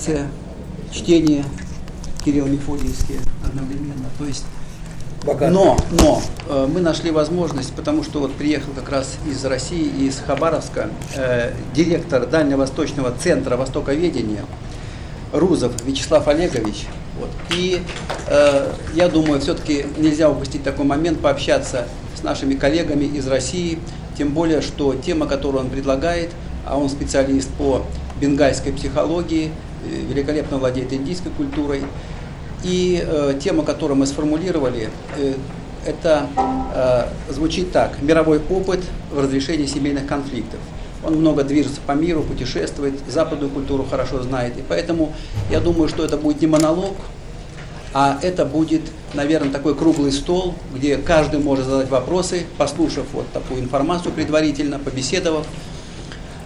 лекция, чтение Кирилл Мефодиевские одновременно. То есть Богатый. Но, но э, мы нашли возможность, потому что вот приехал как раз из России, из Хабаровска, э, директор Дальневосточного центра Востоковедения Рузов Вячеслав Олегович. Вот. И э, я думаю, все-таки нельзя упустить такой момент пообщаться с нашими коллегами из России, тем более, что тема, которую он предлагает, а он специалист по бенгальской психологии, великолепно владеет индийской культурой, и э, тема, которую мы сформулировали, э, это э, звучит так: мировой опыт в разрешении семейных конфликтов. Он много движется по миру, путешествует, западную культуру хорошо знает. И поэтому я думаю, что это будет не монолог, а это будет, наверное, такой круглый стол, где каждый может задать вопросы, послушав вот такую информацию предварительно, побеседовав.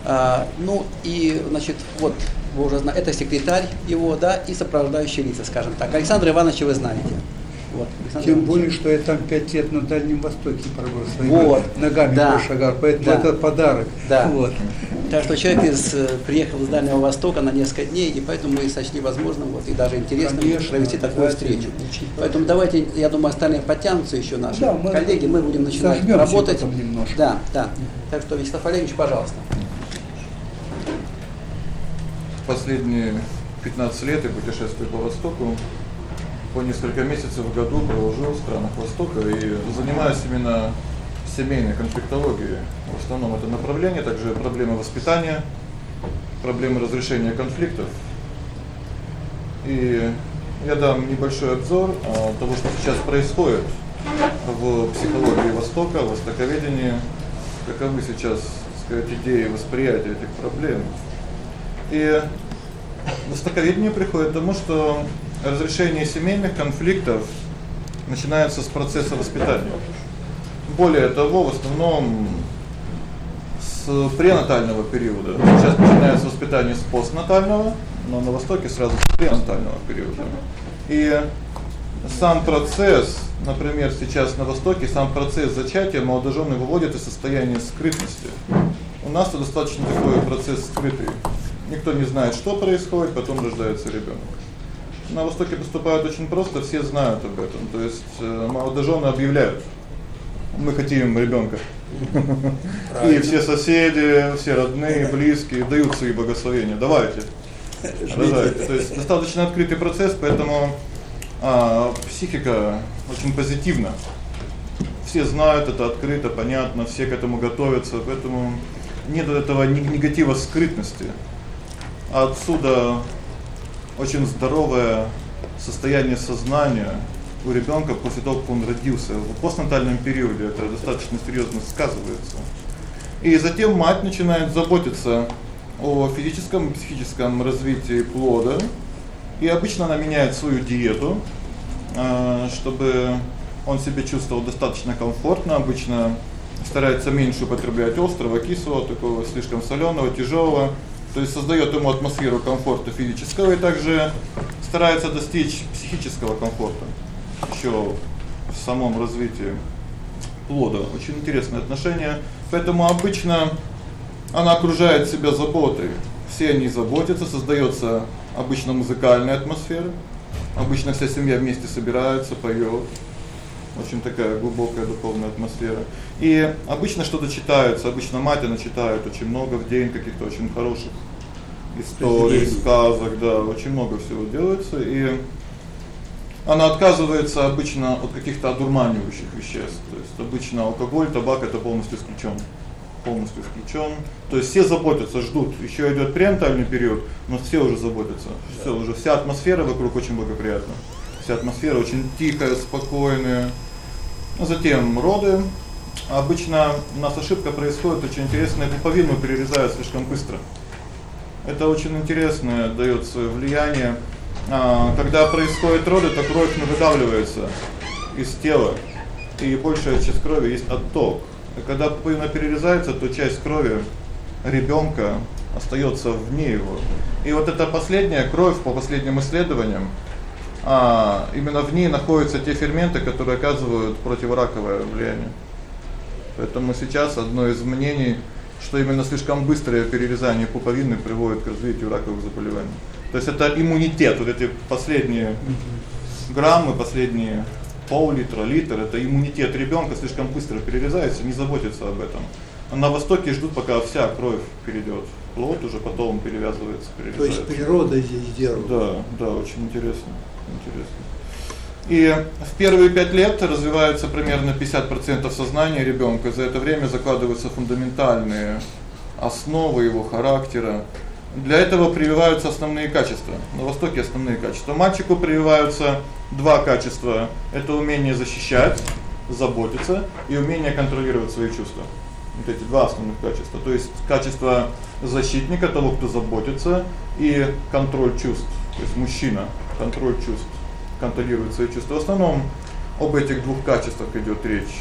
А, ну и, значит, вот вы уже знаете, это секретарь его, да, и сопровождающие лица, скажем так. Александр Ивановича вы знаете. Вот, Александр Тем Иванович. более, что я там пять лет на Дальнем Востоке пробыл, своими вот, ногами да, прошагал, поэтому да, это подарок. Да. Вот. Так что человек из, э, приехал из Дальнего Востока на несколько дней, и поэтому мы сочли возможным вот, и даже интересным Конечно, провести такую встречу. Поэтому давайте, я думаю, остальные подтянутся еще наши да, мы коллеги, мы будем начинать работать. Да, да. Так что, Вячеслав Олегович, пожалуйста последние 15 лет я путешествую по Востоку. По несколько месяцев в году провожу в странах Востока и занимаюсь именно семейной конфликтологией. В основном это направление, также проблемы воспитания, проблемы разрешения конфликтов. И я дам небольшой обзор а, того, что сейчас происходит в психологии Востока, в востоковедении, каковы сейчас, сказать, идеи восприятия этих проблем. И востоковедение приходит к тому, что разрешение семейных конфликтов начинается с процесса воспитания. Более того, в основном с пренатального периода. Сейчас начинается воспитание с постнатального, но на востоке сразу с пренатального периода. И сам процесс, например, сейчас на востоке сам процесс зачатия молодожены выводят из состояния скрытности. У нас это достаточно такой процесс скрытый. Никто не знает, что происходит, потом рождается ребёнок. На востоке поступают очень просто, все знают об этом. То есть э, молодожены объявляют: "Мы хотим ребёнка". И все соседи, все родные, близкие дают свои благословения. Давайте. Рожайте. То есть достаточно открытый процесс, поэтому а психика очень позитивна. Все знают это открыто, понятно, все к этому готовятся, поэтому нет этого негатива скрытности. Отсюда очень здоровое состояние сознания у ребёнка после того, как он родился. В постнатальном периоде это достаточно серьёзно сказывается. И затем мать начинает заботиться о физическом и психическом развитии плода. И обычно она меняет свою диету, э, чтобы он себя чувствовал достаточно комфортно. Обычно старается меньше употреблять острого, кислого, такого слишком солёного, тяжёлого то есть создаёт ему атмосферу комфорта физического и также старается достичь психического комфорта. Ещё в самом развитии плода очень интересное отношение. Поэтому обычно она окружает себя заботой. Все они заботятся, создаётся обычно музыкальная атмосфера. Обычно вся семья вместе собирается, поёт. Очень такая глубокая духовная атмосфера. И обычно что-то читается, обычно мать она читает очень много в день каких-то очень хороших историй, сказок, да, очень много всего делается, и она отказывается обычно от каких-то одурманивающих веществ. То есть обычно алкоголь, табак это полностью исключён. Полностью исключён. То есть все заботятся, ждут. Ещё идёт пренатальный период, но все уже заботятся. Всё уже вся атмосфера вокруг очень благоприятна. Вся атмосфера очень тихая, спокойная. Затем роды. Обычно у нас ошибка происходит очень интересная, пуповину перерезают слишком быстро. Это очень интересное даёт своё влияние. А когда происходит роды, то кровь не выдавливается из тела, и большая часть крови есть отток. И когда пуповина перерезается, то часть крови ребёнка остаётся вне его. И вот эта последняя кровь по последним исследованиям а именно в ней находятся те ферменты, которые оказывают противораковое влияние. Поэтому сейчас одно из мнений, что именно слишком быстрое перерезание пуповины приводит к развитию раковых заболеваний. То есть это иммунитет, вот эти последние граммы, последние пол-литра, литр это иммунитет ребёнка слишком быстро перерезается, не заботится об этом. А на востоке ждут, пока вся кровь перейдёт в плод, уже потом перевязывается, перерезается. То есть природа здесь делает. Да, да, очень интересно. Интересно. И в первые 5 лет развивается примерно 50% сознания ребёнка. За это время закладываются фундаментальные основы его характера. Для этого прививаются основные качества. На востоке основные качества. Мальчику прививаются два качества: это умение защищать, заботиться и умение контролировать свои чувства. Вот эти два основных качества. То есть качество защитника, того, кто заботится, и контроль чувств. То есть мужчина контроль чувств, контролирует свои чувства. В основном об этих двух качествах идёт речь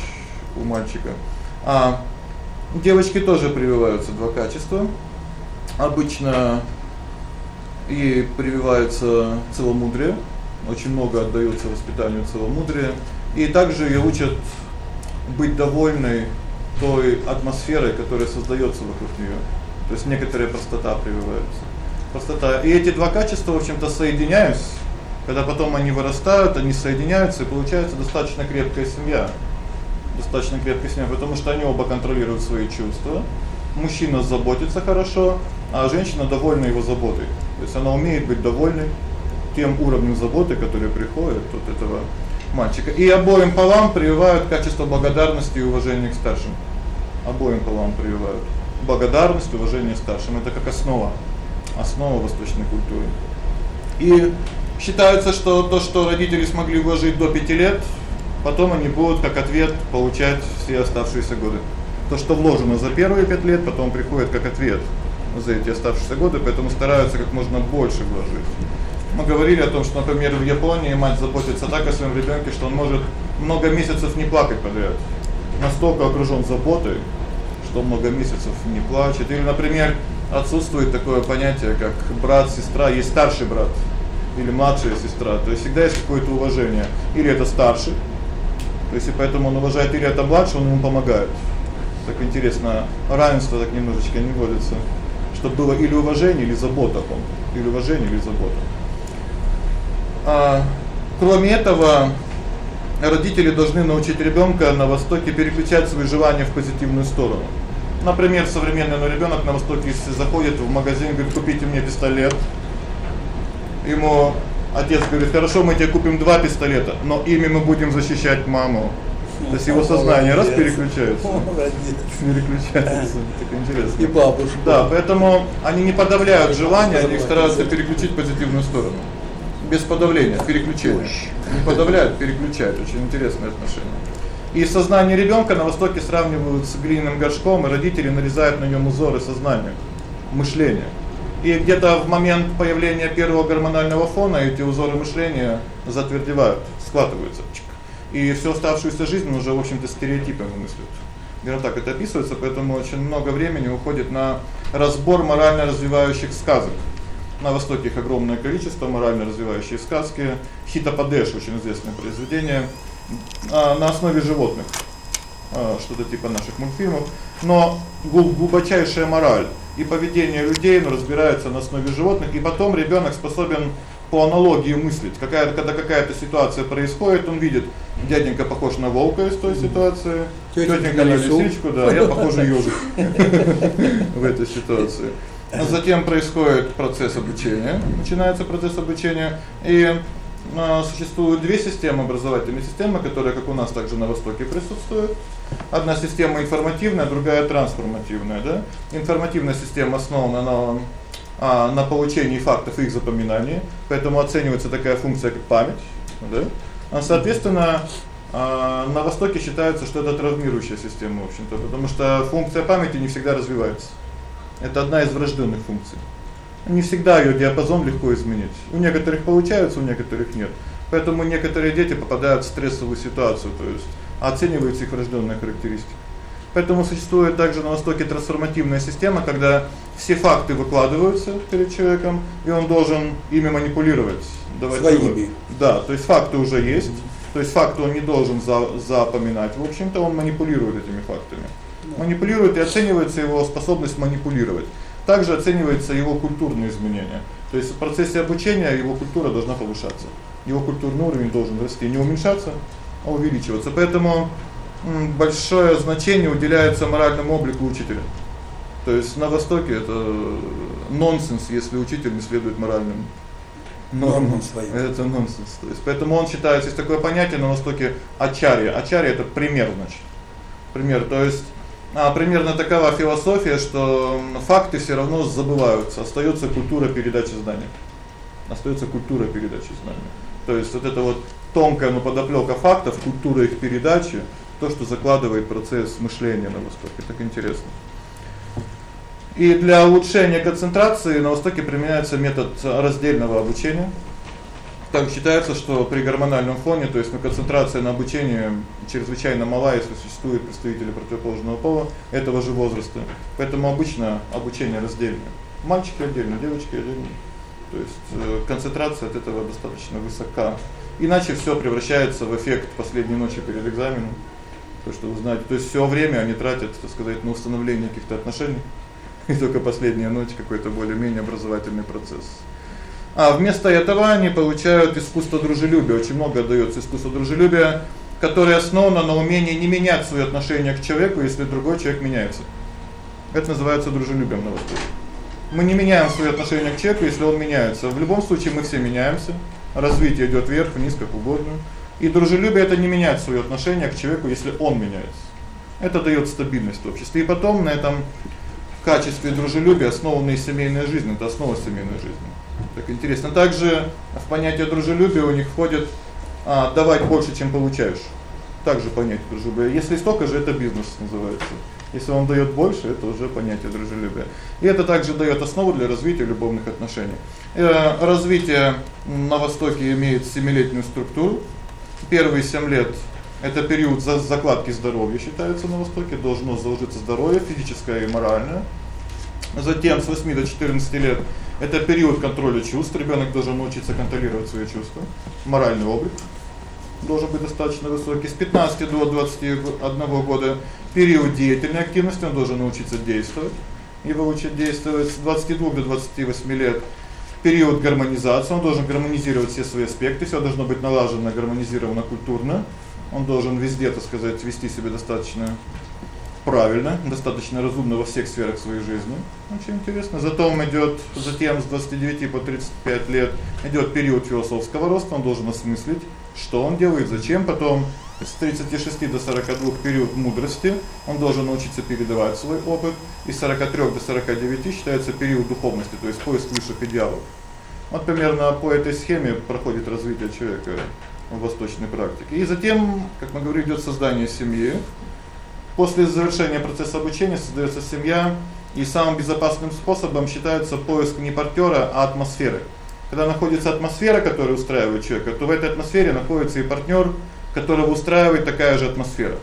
у мальчика. А девочки тоже прививаются два качества обычно и прививается целомудрие, очень много отдаётся воспитанию целомудрия, и также её учат быть довольной той атмосферой, которая создаётся вокруг неё. То есть некоторая простота прививается. Простота. И эти два качества, в общем-то, соединяются. Когда потом они вырастают, они соединяются, и получается достаточно крепкая семья. Достаточно крепкая семья, потому что они оба контролируют свои чувства. Мужчина заботится хорошо, а женщина довольна его заботой. То есть она умеет быть довольной тем уровнем заботы, который приходит от этого мальчика. И обоим полам прививают качество благодарности и уважения к старшим. Обоим полам прививают благодарность, уважение к старшим это как основа основа восточной культуры. И считается, что то, что родители смогли вложить до 5 лет, потом они будут как ответ получать все оставшиеся годы. То, что вложено за первые 5 лет, потом приходит как ответ за эти оставшиеся годы, поэтому стараются как можно больше вложить. Мы говорили о том, что, например, в Японии мать заботится так о своем ребёнке, что он может много месяцев не плакать подряд. Настолько окружён заботой, что много месяцев не плачет. Или, например, отсутствует такое понятие, как брат, сестра, есть старший брат или младшая сестра. То есть всегда есть какое-то уважение. Или это старший. То есть и поэтому он уважает или это младший, он ему помогает. Так интересно, равенство так немножечко не вводится чтобы было или уважение, или забота о ком или уважение, или забота. А кроме этого, родители должны научить ребёнка на востоке переключать свои желания в позитивную сторону. Например, современный ну, ребёнок на востоке если заходит в магазин и говорит: "Купите мне пистолет". Ему отец говорит: "Хорошо, мы тебе купим два пистолета, но ими мы будем защищать маму". То есть его сознание раз переключается. Переключается. Так интересно. И бабушка. Да, поэтому они не подавляют желания, они стараются переключить позитивную сторону. Без подавления, переключения. Не подавляют, переключают. Очень интересное отношение. И сознание ребёнка на востоке сравнивают с глиняным горшком, и родители нарезают на нём узоры сознания, мышления. И где-то в момент появления первого гормонального фона эти узоры мышления затвердевают, складываются и всю оставшуюся жизнь уже, в общем-то, стереотипами мыслят. Именно так это описывается, поэтому очень много времени уходит на разбор морально развивающих сказок. На востоке их огромное количество морально развивающие сказки. Хитопадеш очень известное произведение а, на основе животных. А, что-то типа наших мультфильмов, но глубочайшая мораль и поведение людей, ну, разбирается на основе животных, и потом ребёнок способен по аналогии мыслить. Какая когда какая-то ситуация происходит, он видит, дяденька похож на волка из той ситуации, тётенька на лисичку, да, я похож на ёжик в этой ситуации. А затем происходит процесс обучения, начинается процесс обучения, и а, существуют две системы образовательные системы, которые, как у нас также на востоке присутствуют. Одна система информативная, другая трансформативная, да? Информативная система основана на а на получении фактов и их запоминании, поэтому оценивается такая функция как память, да? А соответственно, а на востоке считается, что это травмирующая система, в общем-то, потому что функция памяти не всегда развивается. Это одна из врожденных функций. Не всегда её диапазон легко изменить. У некоторых получается, у некоторых нет. Поэтому некоторые дети попадают в стрессовую ситуацию, то есть оценивается их врожденная характеристика. Поэтому существует также на востоке трансформативная система, когда все факты выкладываются перед человеком, и он должен ими манипулировать, давать своими. Да, то есть факты уже есть. То есть факты он не должен за запоминать. В общем-то, он манипулирует этими фактами. Манипулирует и оценивается его способность манипулировать. Также оценивается его культурные изменения. То есть в процессе обучения его культура должна повышаться. Его культурный уровень должен расти, не уменьшаться, а увеличиваться. Поэтому большое значение уделяется моральному облику учителя. То есть на востоке это нонсенс, если учитель не следует моральным нормам своим. Это нонсенс. То есть поэтому он считается, есть такое понятие на востоке ачарья. Ачарья это пример, значит. Пример, то есть а примерно такова философия, что факты всё равно забываются, остаётся культура передачи знаний. Остаётся культура передачи знаний. То есть вот это вот тонкая, но подоплёка фактов, культура их передачи, то, что закладывает процесс мышления на востоке. Так интересно. И для улучшения концентрации на востоке применяется метод раздельного обучения. Так считается, что при гормональном фоне, то есть ну концентрация на обучении чрезвычайно мала, если существуют представители противоположного пола этого же возраста. Поэтому обычно обучение раздельное. Мальчики отдельно, девочки отдельно. То есть э, концентрация от этого достаточно высока. Иначе всё превращается в эффект последней ночи перед экзаменом. То, что вы знаете, то есть всё время они тратят, так сказать, на установление каких-то отношений. И только последняя ночь какой-то более-менее образовательный процесс. А вместо этого они получают искусство дружелюбия. Очень много даётся искусство дружелюбия, которое основано на умении не менять своё отношение к человеку, если другой человек меняется. Это называется дружелюбием на востоке. Мы не меняем своё отношение к человеку, если он меняется. В любом случае мы все меняемся. Развитие идёт вверх, вниз, как угодно. И дружелюбие это не менять своё отношение к человеку, если он меняется. Это даёт стабильность в обществе. И потом на этом качестве дружелюбия основана и семейная жизнь, это основа семейной жизни. Так интересно. Также в понятие дружелюбия у них входит а давать больше, чем получаешь. Также понятие дружелюбия. Если столько же это бизнес называется. Если он даёт больше, это уже понятие дружелюбия. И это также даёт основу для развития любовных отношений. Э развитие на востоке имеет семилетнюю структуру. Первые 7 лет это период закладки здоровья считается на востоке, должно заложиться здоровье физическое и моральное. Затем с 8 до 14 лет это период контроля чувств. Ребёнок должен научиться контролировать свои чувства. Моральный облик должен быть достаточно высокий. С 15 до 21 года период деятельной активности, он должен научиться действовать. Его учат действовать с 22 до 28 лет период гармонизации, он должен гармонизировать все свои аспекты, всё должно быть налажено, гармонизировано культурно. Он должен везде, так сказать, вести себя достаточно правильно, достаточно разумно во всех сферах своей жизни. Очень интересно. Затем идёт затем с 29 по 35 лет идёт период философского роста, он должен осмыслить, что он делает, зачем, потом с 36 до 42 период мудрости, он должен научиться передавать свой опыт, и с 43 до 49 считается период духовности, то есть поиск высших идеалов. Вот примерно по этой схеме проходит развитие человека в восточной практике. И затем, как мы говорим, идёт создание семьи. После завершения процесса обучения создаётся семья, и самым безопасным способом считается поиск не партнёра, а атмосферы. Когда находится атмосфера, которая устраивает человека, то в этой атмосфере находится и партнёр, которого устраивает такая же атмосфера.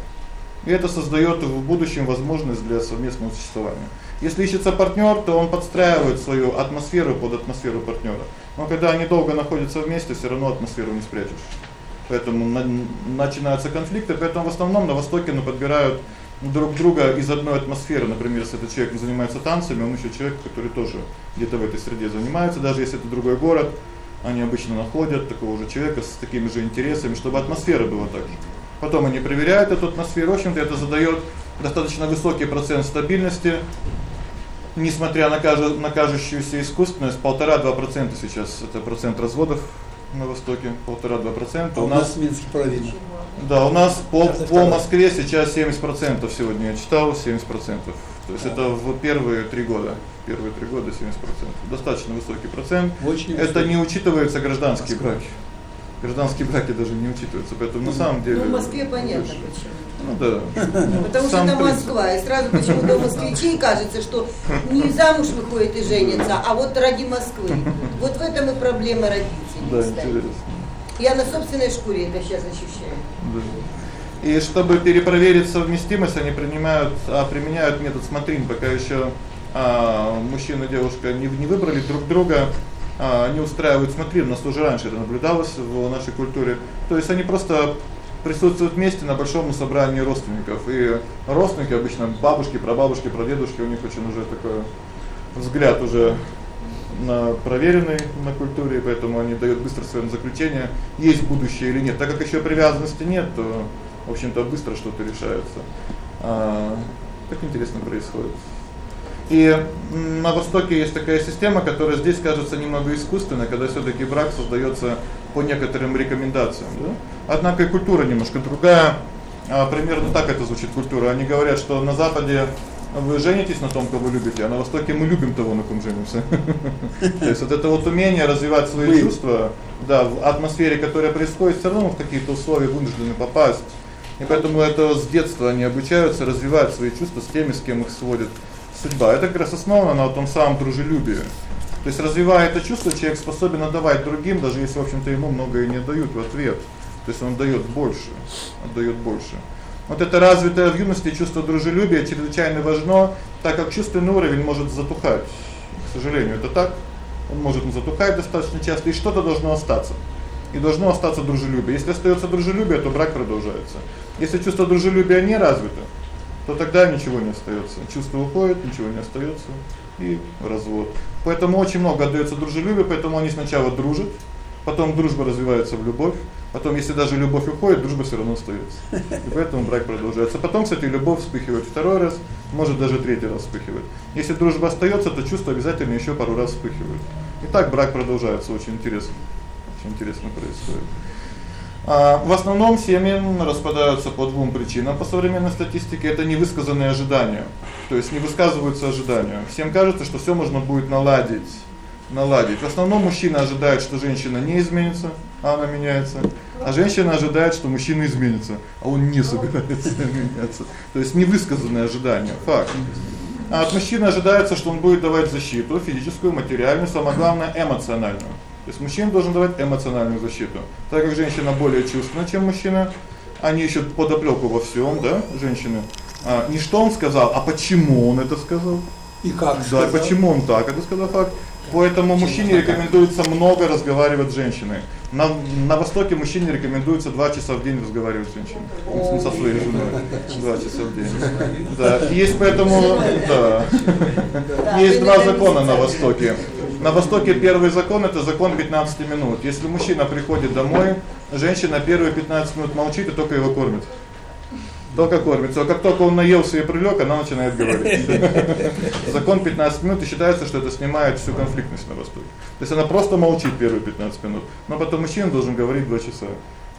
И это создаёт в будущем возможность для совместного существования. Если ищется партнёр, то он подстраивает свою атмосферу под атмосферу партнёра. Но когда они долго находятся вместе, всё равно атмосферу не спрячешь. Поэтому на, начинаются конфликты, поэтому в основном на востоке ну подбирают друг друга из одной атмосферы. Например, если этот человек занимается танцами, он ещё человек, который тоже где-то в этой среде занимается, даже если это другой город, они обычно находят такого же человека с такими же интересами, чтобы атмосфера была так же. Потом они проверяют эту атмосферу, в общем-то это задаёт достаточно высокий процент стабильности. Несмотря на кажу, на кажущуюся искусственность, 1,5-2% сейчас это процент разводов на востоке 1,5-2%. А у нас Минский провинция. Да, у нас по по Москве сейчас 70% сегодня я читал, 70%. То есть это в первые 3 года. Первые 3 года 70%. Достаточно высокий процент. Очень это высокий. не учитывается гражданские Москва. браки. Гражданские браки даже не учитываются, поэтому на самом деле Ну, в Москве понятно больше. почему. Ну да. Потому что это Москва, и сразу почему-то москвичей кажется, что не замуж выходит и женится, а вот ради Москвы. Вот в этом и проблема родителей. Да, интересно. Я на собственной шкуре это сейчас ощущаю. Да. И чтобы перепроверить совместимость, они принимают, а, применяют метод смотрин, пока ещё а, мужчина и девушка не не выбрали друг друга, а, они устраивают смотрин, у нас уже раньше это наблюдалось в нашей культуре. То есть они просто присутствуют вместе на большом собрании родственников. И родственники обычно бабушки, прабабушки, прадедушки, у них очень уже такой взгляд уже на проверенный на культуре, поэтому они дают быстро своё заключение, есть будущее или нет. Так как ещё привязанности нет, то в общем-то быстро что-то решается. А как интересно происходит. И на востоке есть такая система, которая здесь кажется немного искусственной, когда всё-таки брак создаётся по некоторым рекомендациям, да? Однако и культура немножко другая. А примерно так это звучит культура. Они говорят, что на западе вы женитесь на том, кого любите, а на востоке мы любим того, на ком женимся. То есть вот это вот умение развивать свои чувства, да, в атмосфере, которая происходит, всё равно в какие-то условия вынуждены попасть. И поэтому это с детства они обучаются развивать свои чувства с теми, с кем их сводит судьба. Это как раз основано на том самом дружелюбии. То есть развивая это чувство, человек способен отдавать другим, даже если, в общем-то, ему многое не дают в ответ. То есть он даёт больше, отдаёт больше. Вот это развитое в юности чувство дружелюбия чрезвычайно важно, так как чувственный уровень может затухать. К сожалению, это так. Он может затухать достаточно часто, и что-то должно остаться. И должно остаться дружелюбие. Если остаётся дружелюбие, то брак продолжается. Если чувство дружелюбия не развито, то тогда ничего не остаётся. Чувство уходит, ничего не остаётся и развод. Поэтому очень много отдаётся дружелюбию, поэтому они сначала дружат, потом дружба развивается в любовь, потом если даже любовь уходит, дружба всё равно остаётся. И поэтому брак продолжается. Потом, кстати, любовь вспыхивает второй раз, может даже третий раз вспыхивает. Если дружба остаётся, то чувства обязательно ещё пару раз вспыхивают. И так брак продолжается, очень интересно. Очень интересно происходит. А в основном семьи распадаются по двум причинам по современной статистике это невысказанные ожидания. То есть не высказываются ожидания. Всем кажется, что всё можно будет наладить. Наладить. В основном мужчина ожидает, что женщина не изменится, а она меняется. А женщина ожидает, что мужчина изменится, а он не собирается меняться. То есть невысказанные ожидания, факт. А от мужчины ожидается, что он будет давать защиту физическую, материальную, самое главное эмоциональную. То есть мужчина должен давать эмоциональную защиту. Так как женщина более чувственна, чем мужчина, они ищут подоплёку во всём, да, женщины. А не что он сказал, а почему он это сказал? И как Да, сказал? почему он так это сказал факт? Поэтому мужчине рекомендуется много разговаривать с женщиной. На на востоке мужчине рекомендуется 2 часа в день разговаривать с женщиной, со своей женой. 2 часа в день. Да, есть поэтому, да. Есть два закона на востоке. На востоке первый закон это закон 15 минут. Если мужчина приходит домой, женщина первые 15 минут молчит и только его кормит. Только кормится. А как только он наелся и прилёг, она начинает говорить. Закон 15 минут и считается, что это снимает всю конфликтность на востоке. То есть она просто молчит первые 15 минут, но потом мужчина должен говорить 2 часа.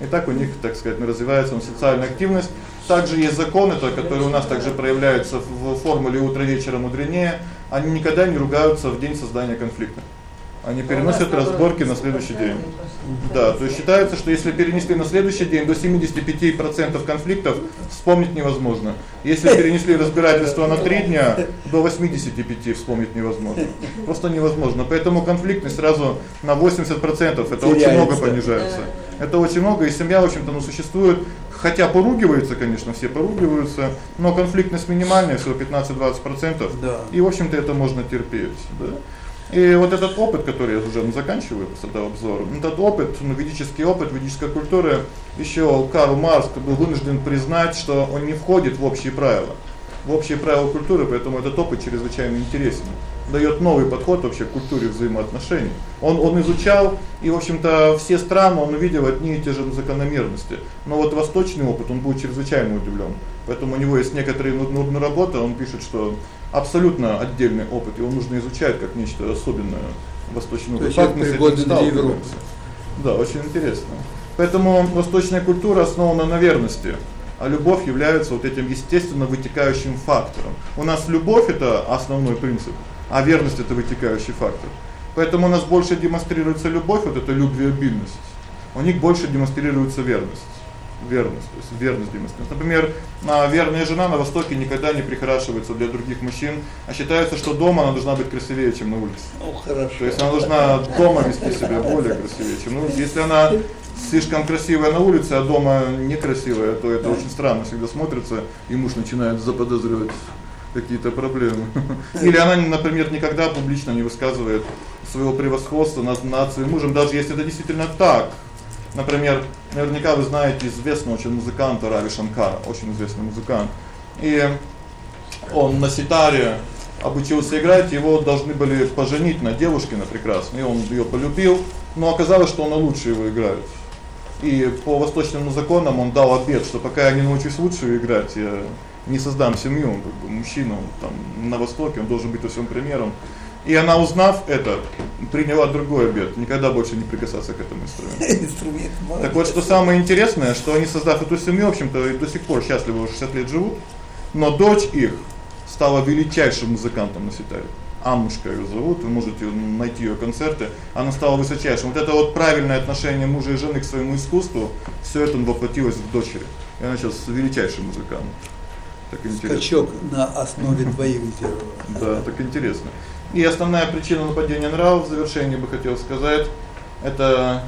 И так у них, так сказать, развивается социальная активность. Также есть законы, то, которые у нас также проявляются в формуле утро вечера мудренее. Они никогда не ругаются в день создания конфликта. Они переносят разборки на следующий день. Да, то есть считается, что если перенесли на следующий день до 75% конфликтов вспомнить невозможно. Если перенесли разбирательство на 3 дня, до 85 вспомнить невозможно. Просто невозможно. Поэтому конфликтность сразу на 80% это очень много понижается. Это очень много, и семья, в общем-то, ну существует, хотя поругиваются, конечно, все поругиваются, но конфликтность минимальная, всего 15-20%. Да. И, в общем-то, это можно терпеть, да? И вот этот опыт, который я уже ну, заканчиваю с этого обзора, этот опыт, ну, ведический опыт, ведическая культура, ещё Карл Маркс был вынужден признать, что он не входит в общие правила. В общие правила культуры, поэтому этот опыт чрезвычайно интересен. Даёт новый подход вообще к культуре взаимоотношений. Он он изучал, и, в общем-то, все страны он увидел одни и те же закономерности. Но вот восточный опыт, он был чрезвычайно удивлён. Поэтому у него есть некоторые нудные работы, он пишет, что абсолютно отдельный опыт, его нужно изучать как нечто особенное восточную То факт мы с для Европы. Да, очень интересно. Поэтому восточная культура основана на верности, а любовь является вот этим естественно вытекающим фактором. У нас любовь это основной принцип, а верность это вытекающий фактор. Поэтому у нас больше демонстрируется любовь, вот эта любвеобильность. У них больше демонстрируется верность верность, то есть верность демонстрирует. Например, на верная жена на востоке никогда не прихорашивается для других мужчин, а считается, что дома она должна быть красивее, чем на улице. Ну, хорошо. То есть она должна дома вести себя более красивее, чем на улице. Если она слишком красивая на улице, а дома некрасивая, то это очень странно всегда смотрится, и муж начинает заподозривать какие-то проблемы. Или она, например, никогда публично не высказывает своего превосходства над над своим мужем, даже если это действительно так. Например, наверняка вы знаете известного очень музыканта Рави Шанкара, очень известный музыкант. И он на ситаре обучился играть, его должны были поженить на девушке на прекрасной, и он её полюбил, но оказалось, что он лучше его играет. И по восточным законам он дал обет, что пока я не научусь лучше играть, я не создам семью, как бы мужчина там на востоке, он должен быть всем примером. И она, узнав это, приняла другой обет никогда больше не прикасаться к этому инструменту. Инструмент. Так вот, что самое интересное, что они создав эту семью, в общем-то, и до сих пор счастливо уже 60 лет живут, но дочь их стала величайшим музыкантом на ситаре. Аннушка её зовут, вы можете найти её концерты. Она стала высочайшим. Вот это вот правильное отношение мужа и жены к своему искусству, всё это воплотилось в дочери. И она сейчас величайший музыкант. Так интересно. Скачок на основе двоих сделала. Да, так интересно. И основная причина нападения нравов в завершении бы хотел сказать это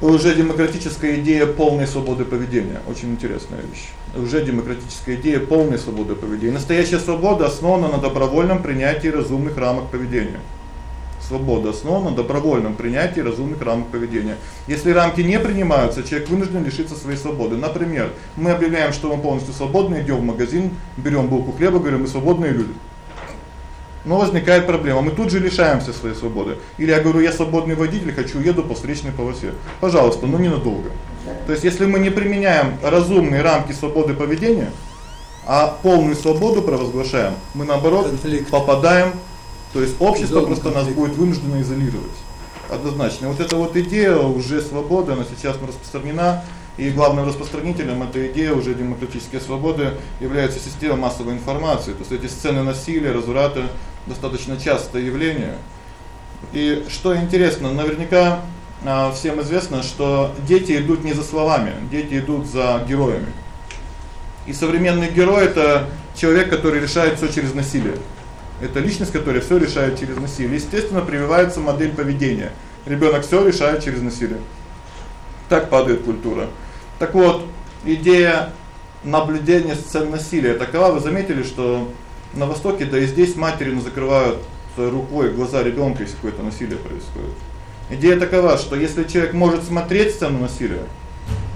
уже демократическая идея полной свободы поведения. Очень интересная вещь. Уже демократическая идея полной свободы поведения. Настоящая свобода основана на добровольном принятии разумных рамок поведения. Свобода основана на добровольном принятии разумных рамок поведения. Если рамки не принимаются, человек вынужден лишиться своей свободы. Например, мы объявляем, что мы полностью свободны, идём в магазин, берём булку хлеба, говорим: "Мы свободные люди". Но возникает проблема. Мы тут же лишаемся своей свободы. Или я говорю: "Я свободный водитель, хочу еду по встречной полосе". Пожалуйста, но ненадолго. То есть если мы не применяем разумные рамки свободы поведения, а полную свободу провозглашаем, мы наоборот конфликт. попадаем, то есть общество просто конфликт. нас будет вынуждено изолировать. Однозначно. Вот эта вот идея уже свободы, она сейчас распространена, и главным распространителем этой идеи уже демократические свободы является система массовой информации. То есть эти сцены насилия, разврата достаточно частое явление. И что интересно, наверняка а, всем известно, что дети идут не за словами, дети идут за героями. И современный герой это человек, который решает всё через насилие. Это личность, которая всё решает через насилие. Естественно, прививается модель поведения. Ребёнок всё решает через насилие. Так падает культура. Так вот, идея наблюдения сцен насилия такова, вы заметили, что на востоке, да и здесь матери закрывают рукой глаза ребёнка, если какое-то насилие происходит. Идея такова, что если человек может смотреть сцену насилия,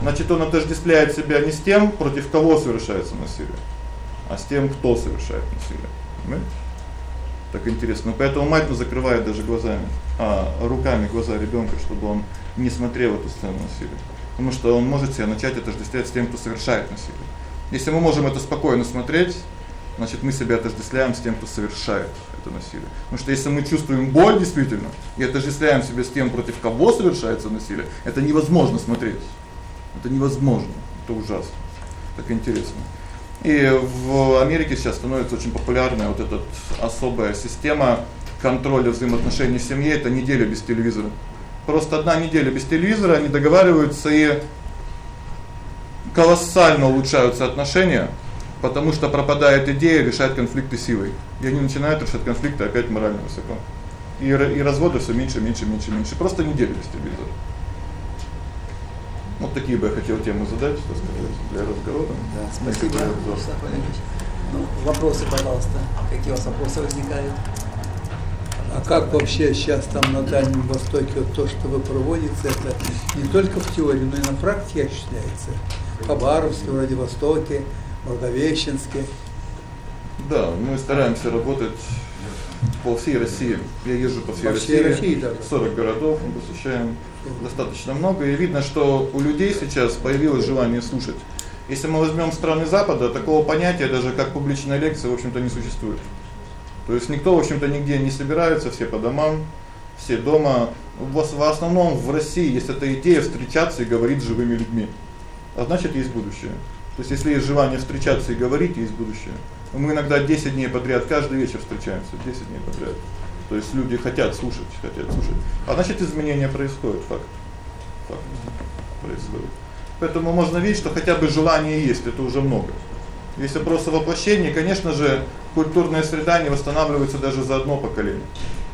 значит он отождествляет себя не с тем, против кого совершается насилие, а с тем, кто совершает насилие. Понимаете? Так интересно. Поэтому мать закрывает даже глазами, а руками глаза ребёнка, чтобы он не смотрел эту сцену насилия. Потому что он может себя начать отождествлять с тем, кто совершает насилие. Если мы можем это спокойно смотреть, значит, мы себя отождествляем с тем, кто совершает это насилие. Потому что если мы чувствуем боль действительно и отождествляем себя с тем, против кого совершается насилие, это невозможно смотреть. Это невозможно. Это ужасно. Так интересно. И в Америке сейчас становится очень популярная вот эта особая система контроля взаимоотношений в семье это неделя без телевизора. Просто одна неделя без телевизора, они договариваются и колоссально улучшаются отношения потому что пропадает идея решать конфликты силой. И они начинают решать конфликты опять морально высоко. И и разводы всё меньше, меньше, меньше, меньше. Просто не делились телевизор. Вот такие бы я хотел темы задать, так сказать, для разговора. Да, спасибо. Ну, вопросы, пожалуйста. Какие у вас вопросы возникают? А как вообще сейчас там на Дальнем Востоке вот то, что вы проводите, это не только в теории, но и на практике осуществляется? В Хабаровске, Владивостоке, Благовещенске. Да, мы стараемся работать по всей России. Я езжу по всей по России. Всей России да. 40 городов мы посещаем достаточно много, и видно, что у людей сейчас появилось желание слушать. Если мы возьмём страны Запада, такого понятия даже как публичная лекция, в общем-то, не существует. То есть никто, в общем-то, нигде не собирается, все по домам, все дома. В основном в России есть эта идея встречаться и говорить с живыми людьми. А значит, есть будущее. То есть если есть желание встречаться и говорить, есть будущее. Мы иногда 10 дней подряд каждый вечер встречаемся, 10 дней подряд. То есть люди хотят слушать, хотят слушать. А значит, изменения происходят, факт. Факт. Происходит. Поэтому можно видеть, что хотя бы желание есть, это уже много. Если просто воплощение, конечно же, культурная среда не восстанавливается даже за одно поколение.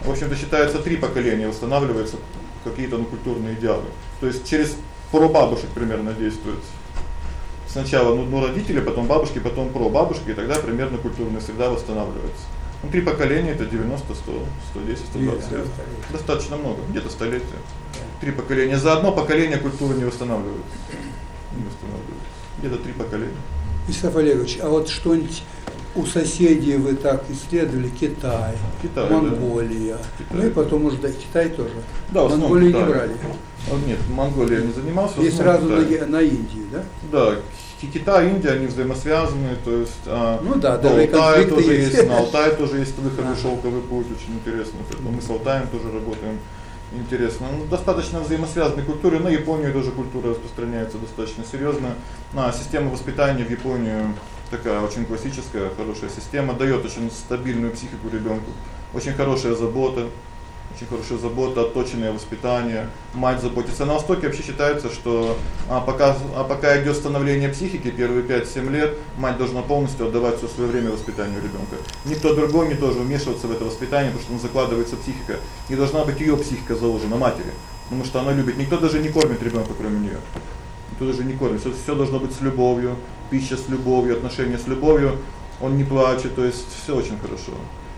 В общем-то считается три поколения восстанавливаются какие-то ну, культурные идеалы. То есть через прабабушек примерно действует сначала ну, ну родители, потом бабушки, потом прабабушки, и тогда примерно культурная среда восстанавливается. Ну, три поколения это 90, 100, 110, 120 лет. Достаточно много, где-то столетие. Три поколения за одно поколение культура не восстанавливается. Не восстанавливается. Где-то три поколения. Исаф Олегович, а вот что-нибудь у соседей вы так исследовали Китай, Китай Монголия. Да. Китай. Ну и потом уже да, Китай тоже. Да, Монголию Китай. не брали. Нет, Монголия не занимался. И сразу на, на Индию, да? Да, Китай, Индия, они взаимосвязаны, то есть а, ну да, даже Алтая тоже есть. есть, на Алтае тоже есть выходы шелковый путь, очень интересно. Поэтому мы с Алтаем тоже работаем интересно. Ну, достаточно взаимосвязанные культуры, на Японию тоже культура распространяется достаточно серьезно. На система воспитания в Японию такая очень классическая, хорошая система, даёт очень стабильную психику ребёнку, очень хорошая забота очень хорошая забота, отточенное воспитание, мать заботится. На Востоке вообще считается, что а пока а пока идёт становление психики, первые 5-7 лет мать должна полностью отдавать всё своё время воспитанию ребёнка. Никто другой не должен вмешиваться в это воспитание, потому что он закладывается психика. Не должна быть её психика заложена матери, потому что она любит. Никто даже не кормит ребёнка, кроме неё. Никто даже не кормит. Всё, всё должно быть с любовью, пища с любовью, отношения с любовью. Он не плачет, то есть всё очень хорошо.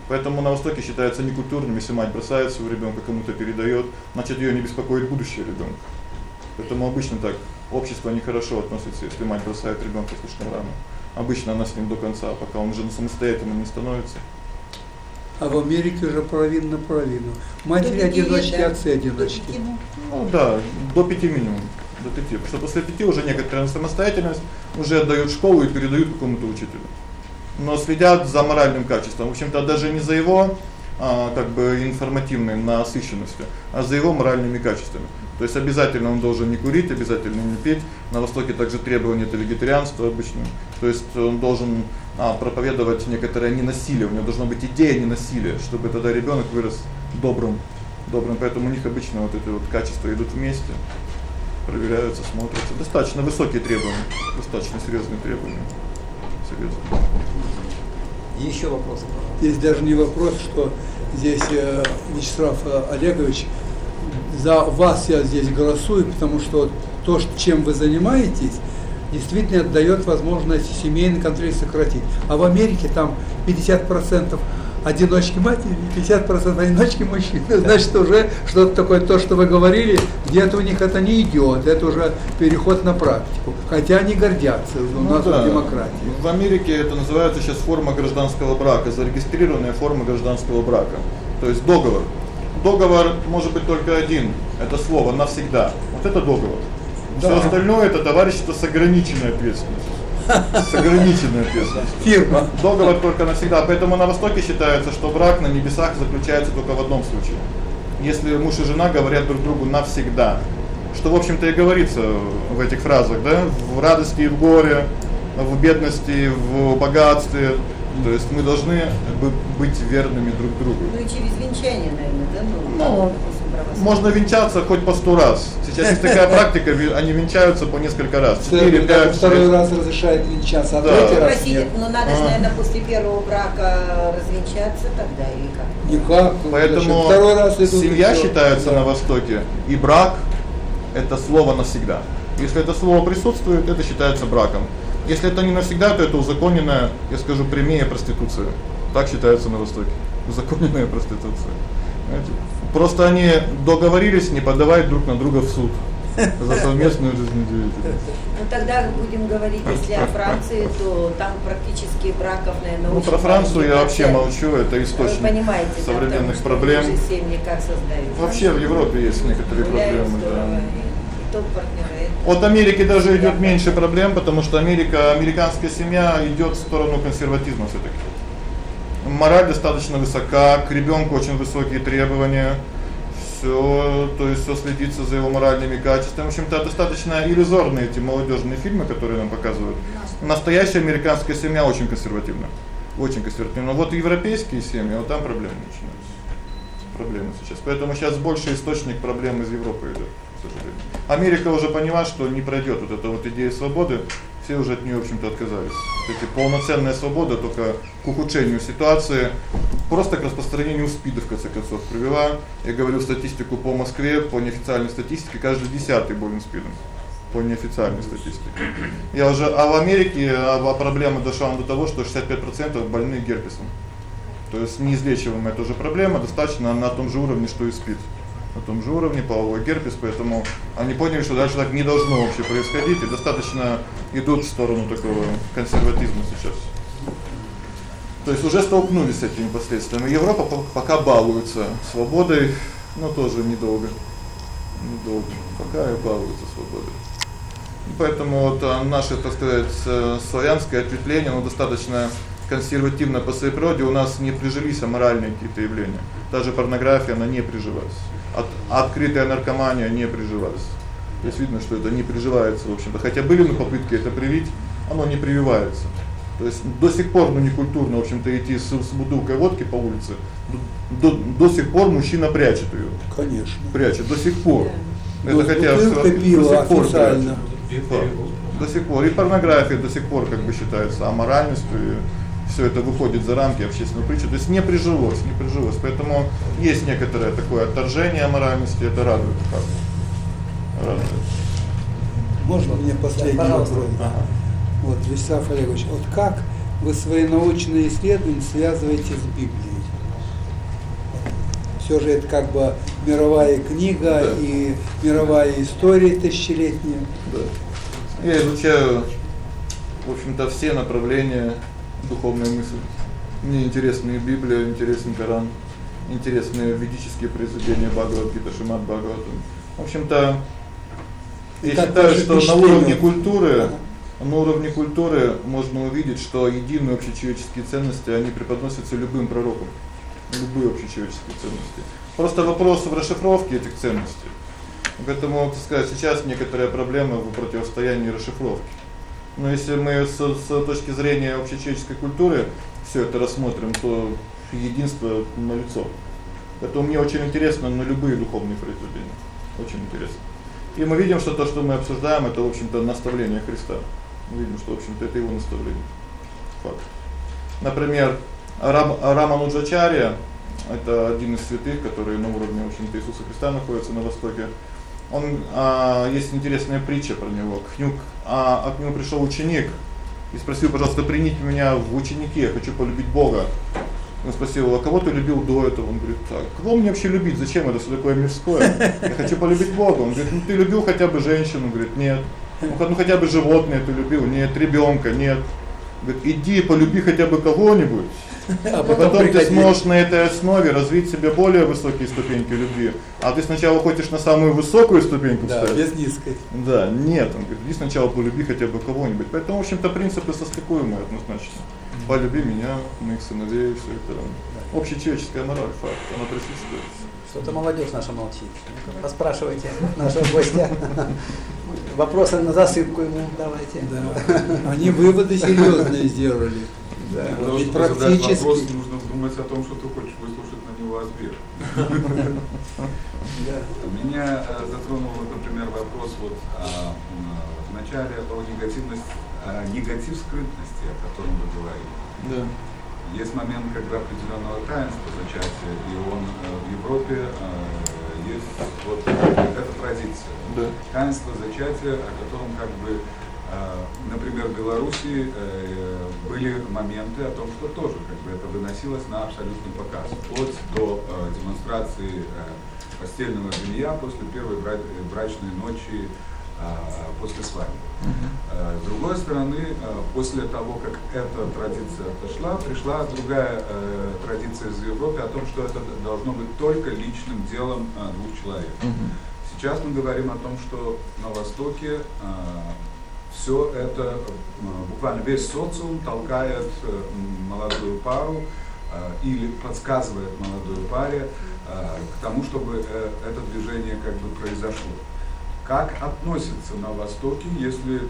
Поэтому на Востоке считается некультурным, если мать бросает своего ребёнка, кому-то передаёт, значит, её не беспокоит будущее ребёнка. Поэтому обычно так общество нехорошо относится, если мать бросает ребёнка слишком рано. Обычно она с ним до конца, пока он уже самостоятельным не становится. А в Америке уже половина на половину. Матери одиночки, да. отцы одиночки. Ну да, до 5 минимум. До 5. Потому что после 5 уже некоторая самостоятельность, уже отдают школу и передают какому-то учителю но следят за моральным качеством. В общем-то, даже не за его а как бы информативной насыщенностью, а за его моральными качествами. То есть обязательно он должен не курить, обязательно не пить. На востоке также требования это вегетарианство обычно. То есть он должен а проповедовать некоторое ненасилие, у него должна быть идея ненасилия, чтобы тогда ребёнок вырос добрым. Добрым, поэтому у них обычно вот эти вот качества идут вместе. Проверяются, смотрятся. Достаточно высокие требования, достаточно серьёзные требования. Серьёзно. Еще вопросы? Здесь даже не вопрос, что здесь э, Вячеслав э, Олегович, за вас я здесь голосую, потому что то, чем вы занимаетесь, действительно дает возможность семейный конфликт сократить. А в Америке там 50% одиночки матери, 50% одиночки мужчин. Значит, уже что-то такое, то, что вы говорили, где-то у них это не идет, это уже переход на практику. Хотя они гордятся, у ну, нас да. демократия. В Америке это называется сейчас форма гражданского брака, зарегистрированная форма гражданского брака. То есть договор. Договор может быть только один, это слово навсегда. Вот это договор. Да. Все остальное это товарищество с ограниченной ответственностью с ограниченной ответственностью. Фирма. Договор только навсегда. Поэтому на Востоке считается, что брак на небесах заключается только в одном случае. Если муж и жена говорят друг другу навсегда. Что, в общем-то, и говорится в этих фразах, да? В радости и в горе, в бедности, и в богатстве. То есть мы должны быть верными друг другу. Ну и через венчание, наверное, да? Ну, ну можно венчаться хоть по сто раз. Сейчас есть такая практика, они венчаются по несколько раз. 4, 5, второй раз разрешает венчаться, а да. третий раз Простите, нет. но надо же, а. наверное, после первого брака развенчаться тогда или как? Никак. Поэтому второй раз семья считается да. на Востоке, и брак это слово навсегда. Если это слово присутствует, это считается браком. Если это не навсегда, то это узаконенная, я скажу прямее, проституция. Так считается на Востоке. Узаконенная проституция. Знаете? Просто они договорились не подавать друг на друга в суд за совместную жизнедеятельность. Ну тогда будем говорить, если о Франции, то там практически браков, наверное, Ну про Францию я вообще молчу, это источник Вы понимаете, современных да, проблем. Семьи как создают. Вообще в Европе есть некоторые проблемы, да. От Америки даже идет меньше проблем, потому что Америка, американская семья идет в сторону консерватизма все таки Мораль достаточно высока, к ребёнку очень высокие требования. Всё, то есть всё следится за его моральными качествами. В общем-то, достаточно иллюзорные эти молодёжные фильмы, которые нам показывают. Настоящая американская семья очень консервативна. Очень консервативна. Но вот европейские семьи, вот там проблемы начинаются. Проблемы сейчас. Поэтому сейчас больше источник проблем из Европы идёт, к сожалению. Америка уже поняла, что не пройдёт вот эта вот идея свободы все уже от неё, в общем-то, отказались. Эти полноценная свобода только к ухудшению ситуации, просто к распространению СПИДа в конце концов привела. Я говорю статистику по Москве, по неофициальной статистике, каждый десятый болен СПИДом по неофициальной статистике. Я уже а в Америке а, а проблема дошла до того, что 65% больны герпесом. То есть неизлечиваемая тоже проблема, достаточно на том же уровне, что и СПИД на том же уровне половой герпес, поэтому они поняли, что дальше так не должно вообще происходить, и достаточно идут в сторону такого консерватизма сейчас. То есть уже столкнулись с этими последствиями. Европа пока балуется свободой, но тоже недолго. Недолго. Пока и балуется свободой. Поэтому вот а, наше, так сказать, славянское ответвление, оно достаточно консервативно по своей природе, у нас не прижились аморальные какие-то явления. Даже порнография, она не прижилась. От открытая наркомания не прижилась. То есть видно, что это не приживается, в общем-то. Хотя были ну попытки это привить, оно не прививается. То есть до сих пор ну не культурно, в общем-то, идти с, с бутылкой водки по улице. До, до, до сих пор мужчина прячет её. Конечно. Прячет до сих пор. Да. Это хотя до сих пор официально. До сих пор и порнография до сих пор как бы считается аморальностью и всё это выходит за рамки общественного притчи, то есть не прижилось, не прижилось. Поэтому есть некоторое такое отторжение аморальности, это радует как. Радует. Можно мне последний да, вопрос? Ага. Вот, Вячеслав Олегович, вот как вы свои научные исследования связываете с Библией? Все же это как бы мировая книга да. и мировая история тысячелетняя. Да. Я изучаю, в общем-то, все направления духовной мысли. Мне интересны и Библия, интересен Коран, интересны ведические произведения Бхагавад-гита, Шримад Бхагаватам. В общем-то, я считаю, что на уровне культуры на уровне культуры можно увидеть, что единые общечеловеческие ценности, они преподносятся любым пророком. Любые общечеловеческие ценности. Просто вопрос в расшифровке этих ценностей. Поэтому, так сказать, сейчас некоторая проблема в противостоянии расшифровки. Но если мы с, с точки зрения общечеловеческой культуры всё это рассмотрим, то единство налицо. Поэтому мне очень интересно на любые духовные произведения. Очень интересно. И мы видим, что то, что мы обсуждаем, это, в общем-то, наставление Христа. Мы видим, что, в общем-то, это его наставление. Факт. Например, Рам Рамануджачарья это один из святых, который на уровне, в общем-то, Иисуса Христа находится на востоке. Он а есть интересная притча про него. К нему а, к нему пришёл ученик и спросил: "Пожалуйста, примите меня в ученики, я хочу полюбить Бога". Он спросил: "А кого ты любил до этого?" Он говорит: "Так, кого мне вообще любить? Зачем это всё такое мирское? Я хочу полюбить Бога". Он говорит: "Ну ты любил хотя бы женщину?" Он говорит: "Нет". Ну, ну хотя бы животное ты любил, нет, ребёнка, нет. Говорит: "Иди полюби хотя бы кого-нибудь". А потом, потом ты сможешь на этой основе развить себе более высокие ступеньки любви. А ты сначала хочешь на самую высокую ступеньку да, встать. без низкой. Да, нет, он говорит: "Иди сначала полюби хотя бы кого-нибудь". Поэтому, в общем-то, принципы состыкуемые однозначно. Полюби меня, моих сыновей, всё это общечеловеческая мораль, факт, она присутствует. Что-то молодежь наша молчит. Поспрашивайте нашего гостя. Вопросы на засыпку ему давайте. Да. Они выводы серьезные сделали. Да. Для того, чтобы практически... задать вопрос, нужно думать о том, что ты хочешь выслушать на него ответ. Меня э, затронул, например, вопрос вот в начале о негативности, о негатив скрытности, о котором вы говорили. Да. Есть момент, когда определенного таинства зачатия, и он э, в Европе э, есть вот эта традиция. Да. Таинство зачатия, о котором как бы, э, например, в Белоруссии были моменты о том, что тоже как бы это выносилось на абсолютный показ, вплоть до демонстрации постельного белья после первой брачной ночи а, после свадьбы. С другой стороны, а, после того, как эта традиция отошла, пришла другая э, традиция из Европы о том, что это должно быть только личным делом двух человек. Сейчас мы говорим о том, что на Востоке все это, буквально весь социум толкает э, молодую пару или подсказывает молодой паре к тому, чтобы э, это движение как бы произошло как относятся на Востоке, если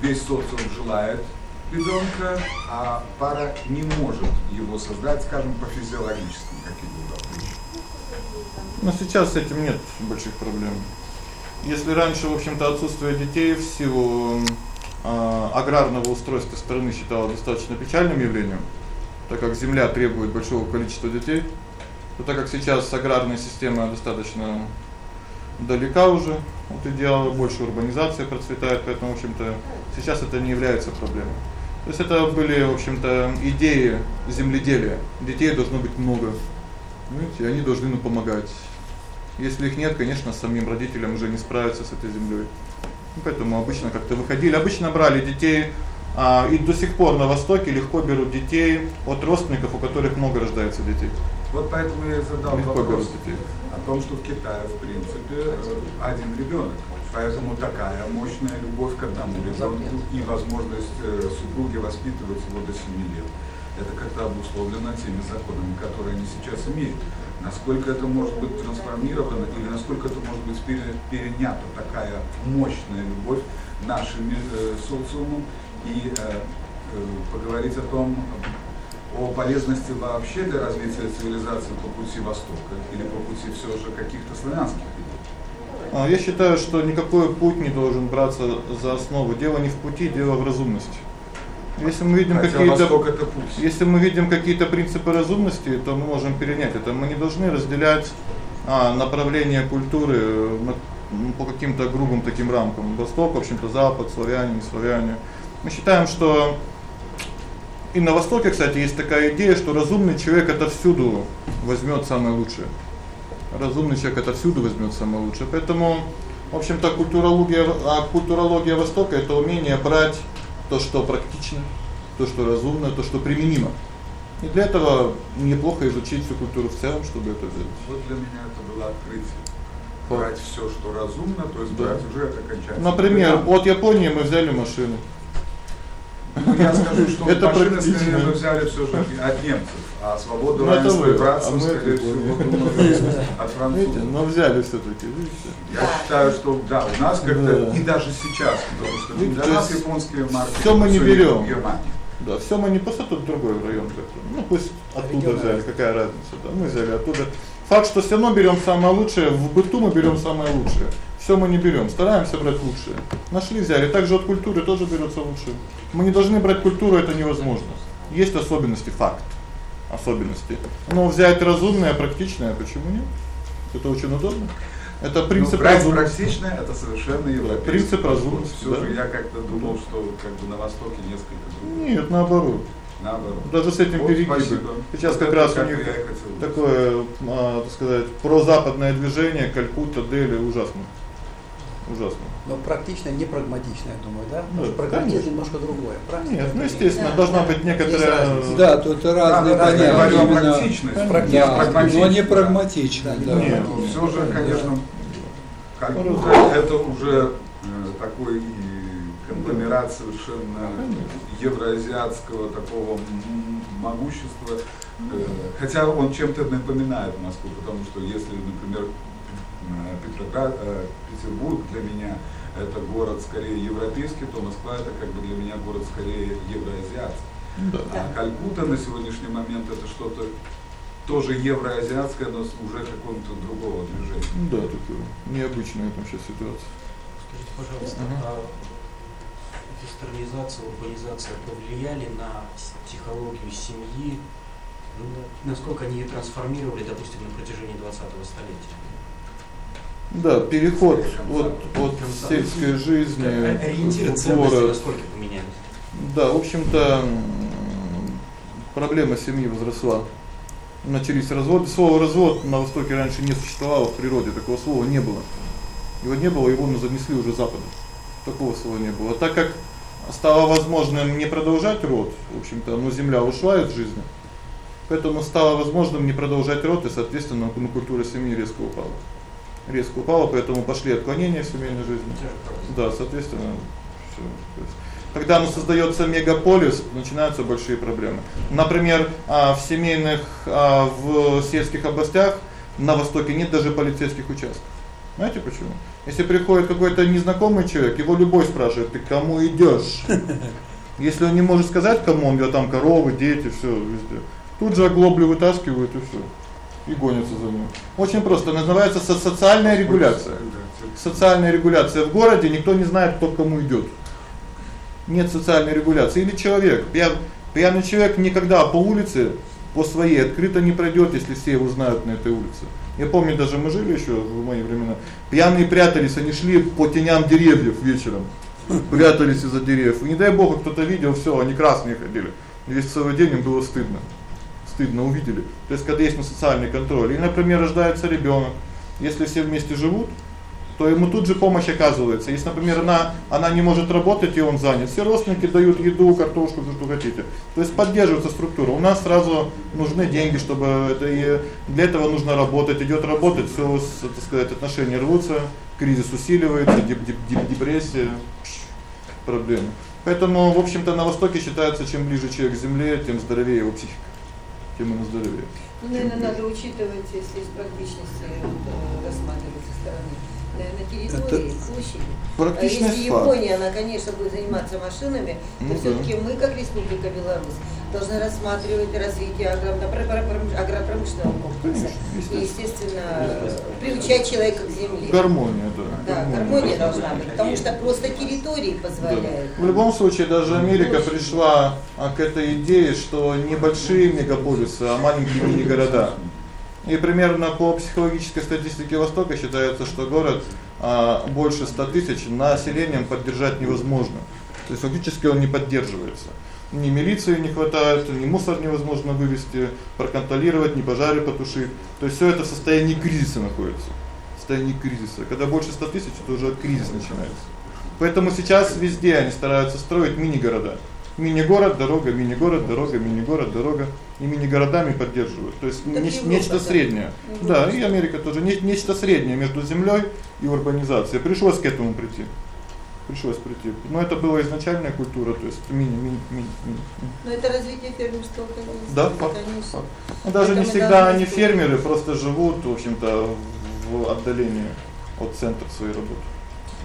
весь социум желает ребенка, а пара не может его создать, скажем, по физиологическим каким-то причинам. Но сейчас с этим нет больших проблем. Если раньше, в общем-то, отсутствие детей в силу э, аграрного устройства страны считалось достаточно печальным явлением, так как земля требует большого количества детей, то так как сейчас аграрная система достаточно далека уже от идеала, больше урбанизация процветает, поэтому, в общем-то, сейчас это не является проблемой. То есть это были, в общем-то, идеи земледелия. Детей должно быть много. Знаете, они должны нам помогать. Если их нет, конечно, самим родителям уже не справиться с этой землей. Поэтому обычно как-то выходили, обычно брали детей А и до сих пор на востоке легко берут детей от родственников, у которых много рождается детей. Вот поэтому я и задал легко вопрос о том, что в Китае, в принципе, один ребенок. Поэтому такая мощная любовь к одному ребенку и возможность э, супруги воспитывать его до 7 лет. Это как-то обусловлено теми законами, которые они сейчас имеют. Насколько это может быть трансформировано или насколько это может быть перенято такая мощная любовь нашими э, социумом и э, э, поговорить о том, о полезности вообще для развития цивилизации по пути Востока или по пути все же каких-то славянских? А, я считаю, что никакой путь не должен браться за основу. Дело не в пути, дело в разумности. Если мы видим какие-то Если мы видим какие-то принципы разумности, то мы можем перенять это. Мы не должны разделять а, направления культуры э, по каким-то грубым таким рамкам. Восток, в общем-то, Запад, славяне, не славяне. Мы считаем, что и на востоке, кстати, есть такая идея, что разумный человек это всюду возьмёт самое лучшее. Разумный человек это всюду возьмёт самое лучшее. Поэтому, в общем-то, культурология, а культурология Востока это умение брать то, что практично, то, что разумно, то, что применимо. И для этого неплохо изучить всю культуру в целом, чтобы это взять. Вот для меня это было открытие. Брать всё, что разумно, то есть брать да. уже это окончательно. Например, от Японии мы взяли машины. Ну, я скажу, что это машины мы взяли все же от немцев, а свободу, ну, равенство и братство, а скорее всего, от французов. Но взяли все таки видите? Я считаю, что да, у нас как-то, и даже сейчас, потому что для нас японские марки все мы не берем. Да, все мы не просто тут другой район. Ну пусть оттуда взяли, какая разница, да, мы взяли оттуда. Факт, что все равно берем самое лучшее, в быту мы берем самое лучшее. Все мы не берем, стараемся брать лучшее. Нашли, взяли. Также от культуры тоже берется лучшее. Мы не должны брать культуру, это невозможно. Есть особенности, факт. Особенности. Но взять разумное, практичное, почему нет? Это очень удобно. Это ну, принцип ну, разумности. практичное это совершенно европейский. Принцип разумности. Всё да. же я как-то думал, что как бы на востоке несколько других. Нет, наоборот. Наоборот. Даже с этим вот, перегибы. Сейчас вот как раз как у них такое, а, так сказать, прозападное движение, Калькутта, Дели ужасно ужасно. Но практично, не прагматично, я думаю, да? Потому что прагматизм это немножко другое. Практика Нет, ну естественно, да, должна быть некоторая Да, тут разные да, понятия. Именно практичность. Да, но не прагматично, да. Нет, все же, конечно, Калькутта это уже э, такой конгломерат совершенно евроазиатского такого могущества. Э, хотя он чем-то напоминает Москву, потому что если, например, Петербург для меня это город скорее европейский, то Москва это как бы для меня город скорее евроазиатский. Да. А Калькутта на сегодняшний момент это что-то тоже евроазиатское, но уже какого-то другого движения. Да, такое необычная там сейчас ситуация. Скажите, пожалуйста, uh-huh. а вестернизация, урбанизация повлияли на психологию семьи? Ну, насколько они ее трансформировали, допустим, на протяжении 20-го столетия? Да, переход от от сельской жизни ориентиры ценности насколько поменялись. Да, в общем-то проблема семьи возросла. Начались разводы. Слово развод на востоке раньше не существовало в природе, такого слова не было. Его не было, его ну занесли уже западом. Такого слова не было. А так как стало возможным не продолжать род, в общем-то, ну земля ушла из жизни. Поэтому стало возможным не продолжать род, и, соответственно, ну, культура семьи резко упала резко упала, поэтому пошли отклонения в семейной жизни. Да, соответственно, всё. Когда оно создаётся мегаполис, начинаются большие проблемы. Например, а в семейных а в сельских областях на востоке нет даже полицейских участков. Знаете почему? Если приходит какой-то незнакомый человек, его любой спрашивает: "Ты кому идёшь?" Если он не может сказать, кому он, где там коровы, дети, всё везде. Тут же оглоблю вытаскивают и всё и гонятся за ним. Очень просто, называется социальная регуляция. Социальная регуляция в городе, никто не знает, кто к кому идёт. Нет социальной регуляции или человек, пьян, пьяный человек никогда по улице по своей открыто не пройдёт, если все его знают на этой улице. Я помню, даже мы жили ещё в мои времена. Пьяные прятались, они шли по теням деревьев вечером. Прятались из-за деревьев. И не дай бог, кто-то видел, всё, они красные ходили. Весь целый день им было стыдно стыдно увидели. То есть когда есть социальный контроль, и, например, рождается ребёнок, если все вместе живут, то ему тут же помощь оказывается. Если, например, она она не может работать и он занят, все родственники дают еду, картошку, что хотите. То есть поддерживается структура. У нас сразу нужны деньги, чтобы это и для этого нужно работать. Идёт работать, всё, так сказать, отношения рвутся, кризис усиливается, депрессия, проблемы. Поэтому, в общем-то, на востоке считается, чем ближе человек к земле, тем здоровее его психика. Тем он здоровее. Ну, наверное, надо учитывать, если из практичности э, рассматривать со стороны на территории, это площади. А если Япония, она, конечно, будет заниматься машинами, то ну, все-таки мы, как Республика Беларусь, должны рассматривать развитие агропромышленного комплекса. И, естественно, приучать человека к земле. Гармония, да. Да, гармония, гармония должна быть, потому что просто территории позволяют. Да. В любом случае, даже Америка пришла а, к этой идее, что небольшие мегаполисы, а маленькие мини-города. И примерно по психологической статистике Востока считается, что город а, больше 100 тысяч населением поддержать невозможно. То есть фактически он не поддерживается ни милиции не хватает, ни мусор невозможно вывести, проконтролировать, ни пожары потушить. То есть всё это в состоянии кризиса находится. В состоянии кризиса. Когда больше 100 тысяч, то уже кризис начинается. Поэтому сейчас везде они стараются строить мини-города. Мини-город, дорога, мини-город, дорога, мини-город, дорога. И мини-городами поддерживают. То есть так нечто, среднее. Да, и Америка тоже нечто среднее между землёй и урбанизацией. Пришлось к этому прийти пришлось прийти. Но это была изначальная культура, то есть мини-мини мини. Но это развитие фермерства, конечно. Да, факт. факт. Ну, даже Поэтому не всегда они фермеры, просто живут, в общем-то, в отдалении от центра своей работы.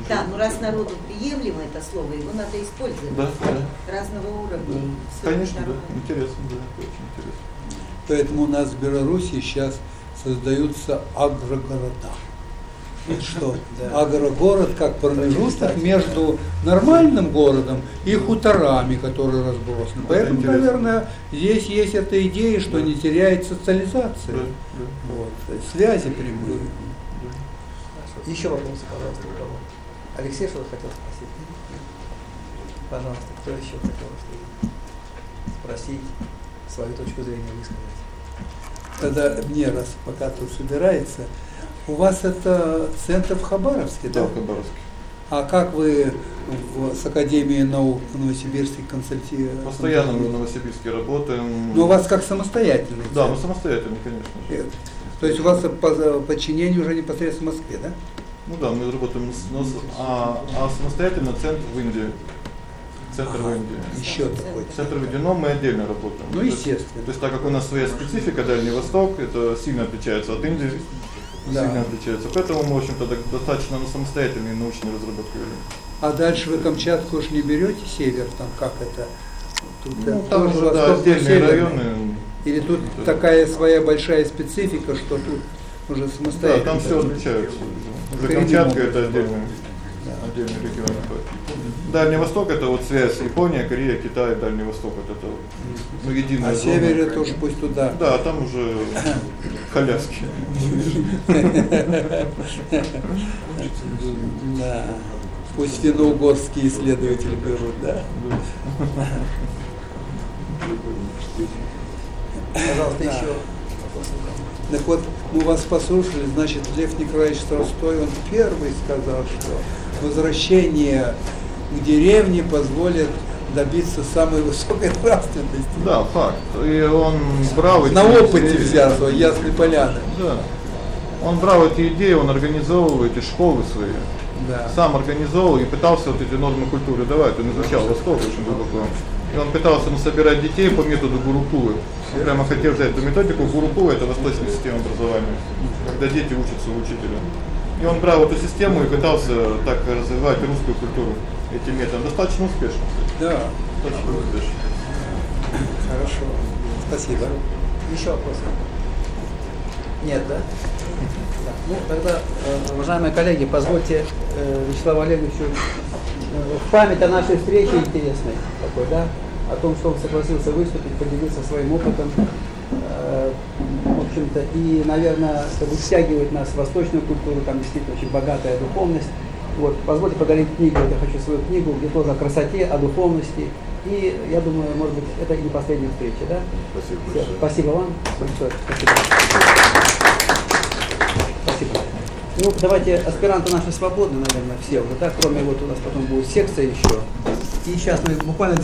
Да, ну раз народу приемлемо это слово, его надо использовать. Да, да. Разного уровня. Да. Конечно, да. Интересно, да, очень интересно. Поэтому у нас в Беларуси сейчас создаются агрогорода что да. агрогород как промежуток между нормальным городом и хуторами, которые разбросаны. Поэтому, интересно. наверное, здесь есть эта идея, что да. не теряет социализация. Да. Вот, связи прямые. Еще вопросы, пожалуйста, у кого? Алексей что-то хотел спросить? Пожалуйста, кто еще хотел спросить, свою точку зрения высказать? Тогда мне, раз пока тут собирается, у вас это центр в Хабаровске, да? Да, в Хабаровске. А как вы в, с Академией наук Новосибирской консультируете? Постоянно мы в Новосибирске работаем. Но у вас как самостоятельный Да, мы самостоятельные, конечно же. То есть у вас по подчинению уже непосредственно в Москве, да? Ну да, мы работаем, с, а, а самостоятельно центр в Индии. Центр ага, в Индии. Еще такой. Центр в Индии, но мы отдельно работаем. Ну, естественно. То есть, так как у нас своя специфика, Дальний Восток, это сильно отличается от Индии да. сильно отличается. Поэтому мы, в общем-то, достаточно на самостоятельные научные разработки. А дальше вы Камчатку уж не берете север, там как это? Тут ну, там уже да, отдельные районы. Или тут это... такая своя большая специфика, что тут уже самостоятельно? Да, там все отличается. За Камчатка это отдельный, отдельный регион. Дальний Восток это вот связь Япония, Корея, Китай, Дальний Восток вот это ну единая А зона. север это тоже пусть туда. Да, там уже коляски. Да. Пусть финно-угорские исследователи берут, да? Пожалуйста, еще. Так вот, мы вас послушали, значит, Лев Николаевич Толстой, он первый сказал, что возвращение к деревне позволит добиться самой высокой нравственности. Да, факт. И он брал эти На опыте взято, ясной поляны. Да. Он брал эти идеи, он организовывал эти школы свои. Да. Сам организовывал и пытался вот эти нормы культуры давать. Он изучал Восток очень глубоко. И он пытался ну, собирать детей по методу Гурукулы. Он прямо хотел взять эту методику. Гурукула это восточная система образования, когда дети учатся у учителя. И он брал эту систему и пытался так развивать русскую культуру этим методом. Достаточно успешно. Да. Достаточно успешно. Хорошо. Спасибо. Еще вопросы? Нет, да? да. Ну, тогда, э, уважаемые коллеги, позвольте э, Вячеславу Олеговичу в память о нашей встрече интересной такой, да, о том, что он согласился выступить, поделиться своим опытом, э, в общем-то, и, наверное, чтобы стягивать нас в восточную культуру, там действительно очень богатая духовность. Вот, позвольте поговорить книгу, я хочу свою книгу, где тоже о красоте, о духовности. И я думаю, может быть, это и не последняя встреча, да? Спасибо большое. Спасибо вам большое. Спасибо. Ну, давайте, аспиранты наши свободны, наверное, все уже, да, кроме вот у нас потом будет секция еще. И сейчас мы буквально